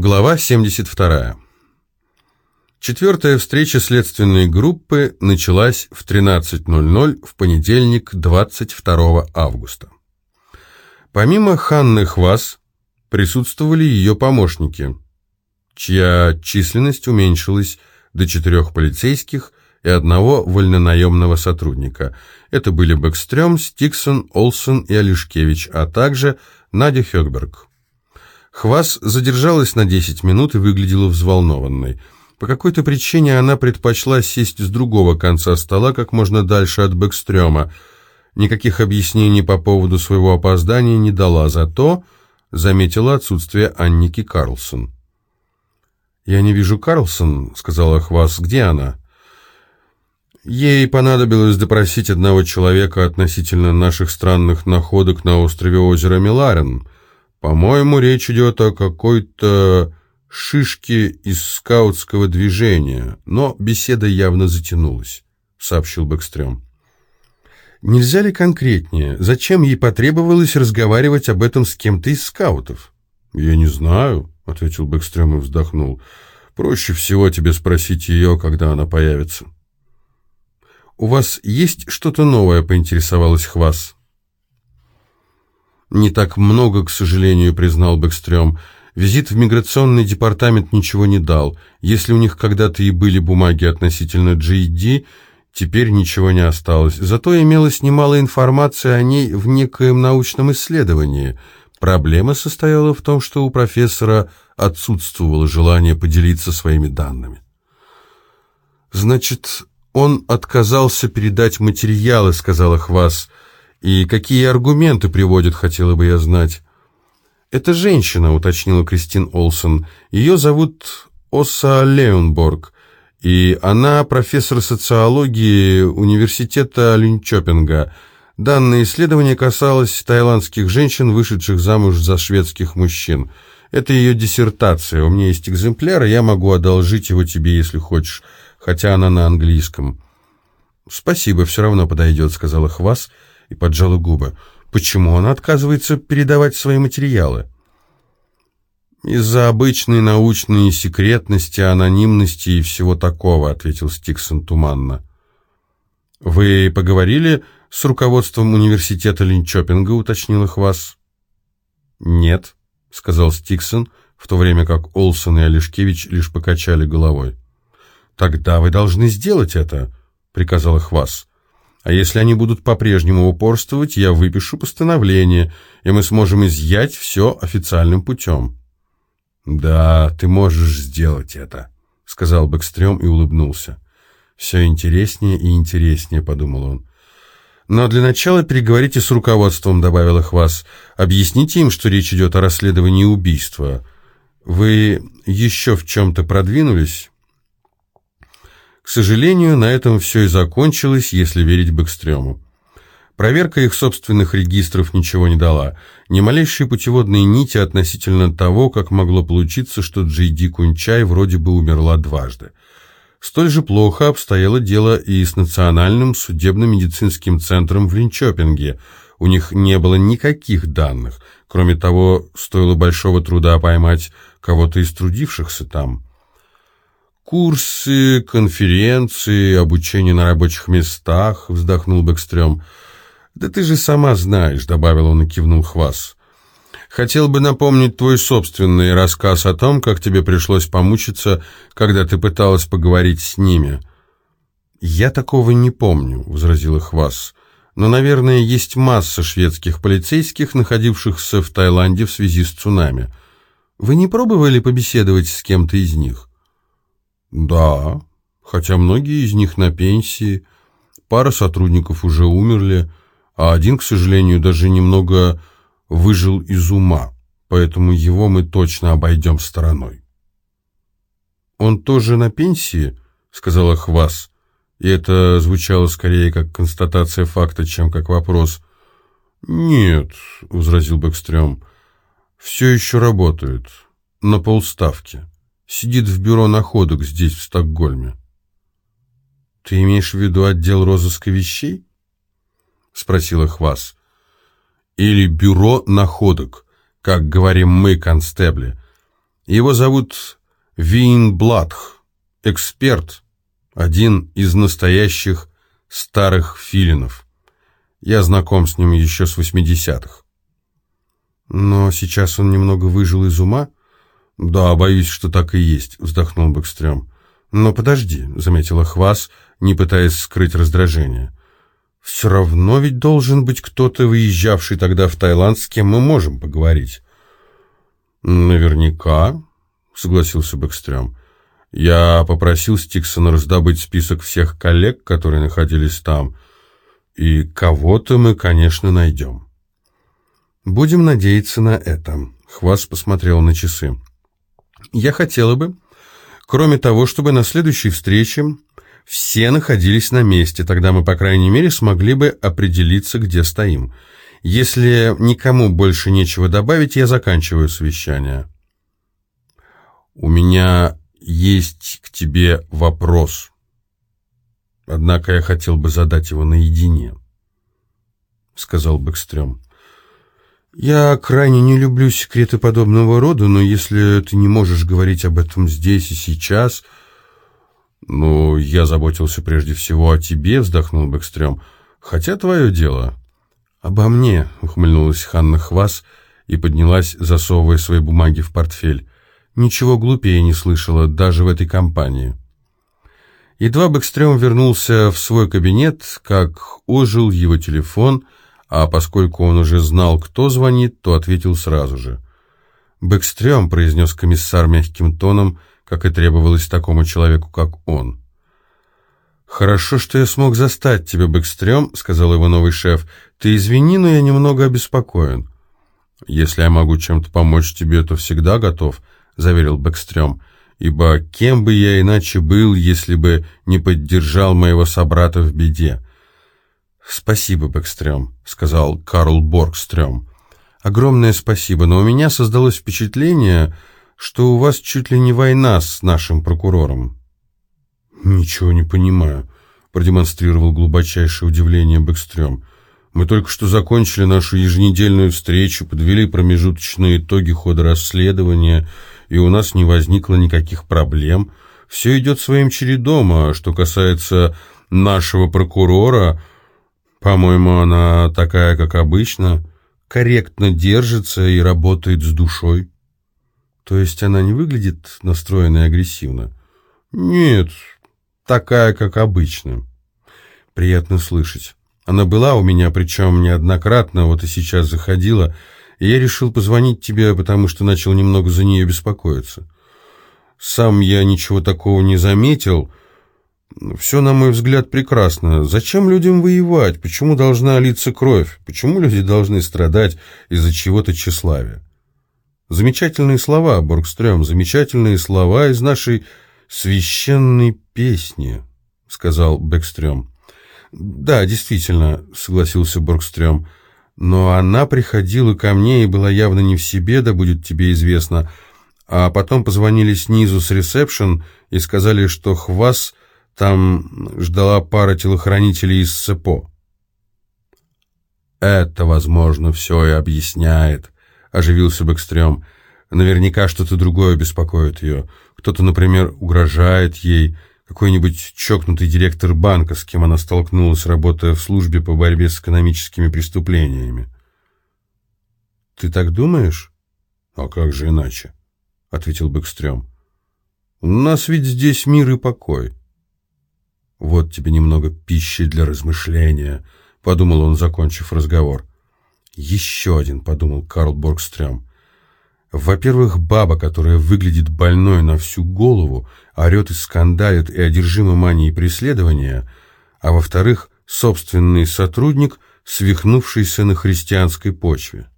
Глава 72. Четвертая встреча следственной группы началась в 13.00 в понедельник, 22 августа. Помимо Ханны Хвас присутствовали ее помощники, чья численность уменьшилась до четырех полицейских и одного вольнонаемного сотрудника. Это были Бэкстрём, Стиксон, Олсен и Алишкевич, а также Надя Хёкберг. Хвас задержалась на 10 минут и выглядела взволнованной. По какой-то причине она предпочла сесть с другого конца стола как можно дальше от Бэкстрёма. Никаких объяснений по поводу своего опоздания не дала, зато заметила отсутствие Анники Карлсон. «Я не вижу Карлсон», — сказала Хвас. «Где она?» Ей понадобилось допросить одного человека относительно наших странных находок на острове озера Миларен — по-моему, речь идет о какой-то шишке из скаутского движения, но беседа явно затянулась, сообщил Бэкстрём. Нельзя ли конкретнее? Зачем ей потребовалось разговаривать об этом с кем-то из скаутов? Я не знаю, ответил Бэкстрём и вздохнул. Проще всего тебе спросить ее, когда она появится. У вас есть что-то новое, поинтересовалась Хвас. «Не так много, к сожалению», — признал Бэкстрём. «Визит в миграционный департамент ничего не дал. Если у них когда-то и были бумаги относительно GED, теперь ничего не осталось. Зато имелось немало информации о ней в некоем научном исследовании. Проблема состояла в том, что у профессора отсутствовало желание поделиться своими данными». «Значит, он отказался передать материалы», — сказала Хвас, — и какие аргументы приводит, хотела бы я знать. «Это женщина», — уточнила Кристин Олсен. «Ее зовут Оса Леонборг, и она профессор социологии университета Линчопинга. Данное исследование касалось таиландских женщин, вышедших замуж за шведских мужчин. Это ее диссертация. У меня есть экземпляр, и я могу одолжить его тебе, если хочешь, хотя она на английском». «Спасибо, все равно подойдет», — сказала Хвас, — и поджала губы. Почему она отказывается передавать свои материалы? «Из-за обычной научной секретности, анонимности и всего такого», — ответил Стиксон туманно. «Вы поговорили с руководством университета Линчопинга?» — уточнил их вас. «Нет», — сказал Стиксон, в то время как Олсон и Олешкевич лишь покачали головой. «Тогда вы должны сделать это», — приказал их вас. А если они будут по-прежнему упорствовать, я выпишу постановление, и мы сможем изъять все официальным путем». «Да, ты можешь сделать это», — сказал Бэкстрём и улыбнулся. «Все интереснее и интереснее», — подумал он. «Но для начала переговорите с руководством», — добавил их вас. «Объясните им, что речь идет о расследовании убийства. Вы еще в чем-то продвинулись?» К сожалению, на этом все и закончилось, если верить Бэкстрёму. Проверка их собственных регистров ничего не дала. Ни малейшие путеводные нити относительно того, как могло получиться, что Джей Ди Кунчай вроде бы умерла дважды. Столь же плохо обстояло дело и с Национальным судебно-медицинским центром в Линчопинге. У них не было никаких данных. Кроме того, стоило большого труда поймать кого-то из трудившихся там. «Курсы, конференции, обучение на рабочих местах», — вздохнул Бэкстрём. «Да ты же сама знаешь», — добавил он и кивнул Хвас. «Хотел бы напомнить твой собственный рассказ о том, как тебе пришлось помучиться, когда ты пыталась поговорить с ними». «Я такого не помню», — возразил Хвас. «Но, наверное, есть масса шведских полицейских, находившихся в Таиланде в связи с цунами. Вы не пробовали побеседовать с кем-то из них?» Да, хотя многие из них на пенсии, пара сотрудников уже умерли, а один, к сожалению, даже немного выжил из ума, поэтому его мы точно обойдем стороной. «Он тоже на пенсии?» — сказала Хвас, и это звучало скорее как констатация факта, чем как вопрос. «Нет», — возразил Бэкстрём, — «все еще работает, на полставки» сидит в бюро находок здесь, в Стокгольме. «Ты имеешь в виду отдел розыска вещей?» — спросила Хвас. «Или бюро находок, как говорим мы, констебли. Его зовут Вин Бладх, эксперт, один из настоящих старых филинов. Я знаком с ним еще с 80-х. Но сейчас он немного выжил из ума? Да, боюсь, что так и есть, вздохнул Бэкстрём. Но подожди, заметила Хвас, не пытаясь скрыть раздражение. Все равно ведь должен быть кто-то, выезжавший тогда в Таиланд, с кем мы можем поговорить. Наверняка, согласился Бэкстрём. Я попросил Стиксона раздобыть список всех коллег, которые находились там, и кого-то мы, конечно, найдем. Будем надеяться на это. Хвас посмотрел на часы. Я хотела бы, кроме того, чтобы на следующей встрече все находились на месте, тогда мы, по крайней мере, смогли бы определиться, где стоим. Если никому больше нечего добавить, я заканчиваю совещание. У меня есть к тебе вопрос. Однако я хотел бы задать его наедине, — сказал Бэкстрём. «Я крайне не люблю секреты подобного рода, но если ты не можешь говорить об этом здесь и сейчас...» «Ну, я заботился прежде всего о тебе», — вздохнул Бэкстрём. «Хотя твое дело». «Обо мне», — ухмыльнулась Ханна Хвас и поднялась, засовывая свои бумаги в портфель. «Ничего глупее не слышала, даже в этой компании». Едва Бэкстрём вернулся в свой кабинет, как ожил его телефон, а поскольку он уже знал, кто звонит, то ответил сразу же. «Бэкстрём», — произнес комиссар мягким тоном, как и требовалось такому человеку, как он. «Хорошо, что я смог застать тебя, Бэкстрём», — сказал его новый шеф. «Ты извини, но я немного обеспокоен». «Если я могу чем-то помочь тебе, то всегда готов», — заверил Бэкстрём ибо кем бы я иначе был, если бы не поддержал моего собрата в беде. «Спасибо, Бэкстрём», — сказал Карл Боргстрём. «Огромное спасибо, но у меня создалось впечатление, что у вас чуть ли не война с нашим прокурором». «Ничего не понимаю», — продемонстрировал глубочайшее удивление Бэкстрём. «Мы только что закончили нашу еженедельную встречу, подвели промежуточные итоги хода расследования» и у нас не возникло никаких проблем. Все идет своим чередом, а что касается нашего прокурора, по-моему, она такая, как обычно, корректно держится и работает с душой. То есть она не выглядит настроенной агрессивно? Нет, такая, как обычно. Приятно слышать. Она была у меня, причем неоднократно, вот и сейчас заходила, и я решил позвонить тебе, потому что начал немного за нее беспокоиться. Сам я ничего такого не заметил. Все, на мой взгляд, прекрасно. Зачем людям воевать? Почему должна литься кровь? Почему люди должны страдать из-за чего-то тщеславия? Замечательные слова, Боргстрём, замечательные слова из нашей священной песни, сказал Бэкстрём. Да, действительно, согласился Боргстрём. Но она приходила ко мне и была явно не в себе, да будет тебе известно. А потом позвонили снизу с ресепшн и сказали, что Хвас там ждала пара телохранителей из СЭПО. «Это, возможно, все и объясняет», — оживился Бэкстрём. «Наверняка что-то другое беспокоит ее. Кто-то, например, угрожает ей, какой-нибудь чокнутый директор банка, с кем она столкнулась, работая в службе по борьбе с экономическими преступлениями. «Ты так думаешь?» «А как же иначе?» — ответил Бэкстрём. «У нас ведь здесь мир и покой». «Вот тебе немного пищи для размышления», — подумал он, закончив разговор. «Еще один», — подумал Карл Боргстрём. Во-первых, баба, которая выглядит больной на всю голову, орет и скандалит и одержима манией преследования, а во-вторых, собственный сотрудник, свихнувшийся на христианской почве.